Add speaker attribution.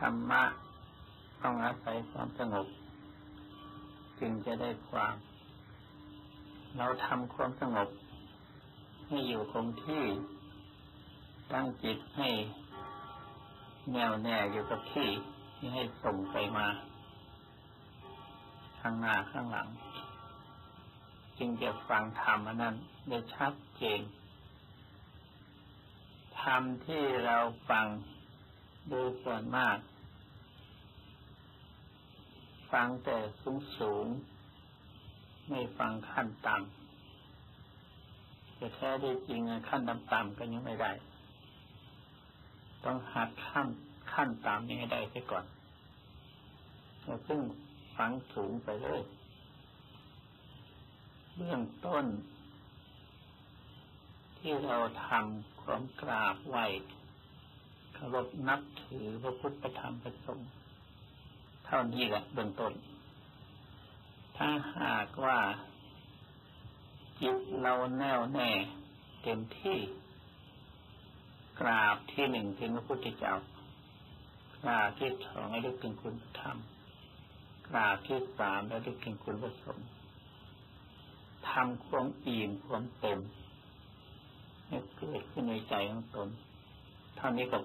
Speaker 1: ธรรมะต้องอาศัยความสงบจึงจะได้ความ เราทำความสงบให้อยู่คงที่ ตั้งจิตให้แน่วแน่อยู่กับที่ที่ให้ส่งไปมาข้างหน้าข้างหลัง จึงจะฟังธรรมนั้นได้ชัดเจนธรรมที่เราฟัง ดยส่วนมาก ฟังแต่สูงสูง ไม่ฟังขั้นต่ำแต่แท้ได้จริงขั้นต่ำๆก็ยังไม่ได้ ต้องหัดขั้นขั้นต่ำนี้ให้ได้เสียก่อนเราซึ่งฟังสูงไปเลยเบื้องต้น ที่เราทำความกราบไหวารพนับถือพระพุทธธรรมประสงค์เท่านี้แหละเบื้องต้น ถ้าหากว่าจิตเราแน่วแน่เต็มที่ กราบที่หนึ่งถึงพระพุทธเจ้ากราบที่สองให้ได้ถึงคุณธรรมกราบที่สามแล้วได้ถึงคุณพระสงฆ์ทำความอิ่มความเต็มให้เกิดขึ้นในใจของตนเท่านี้ก็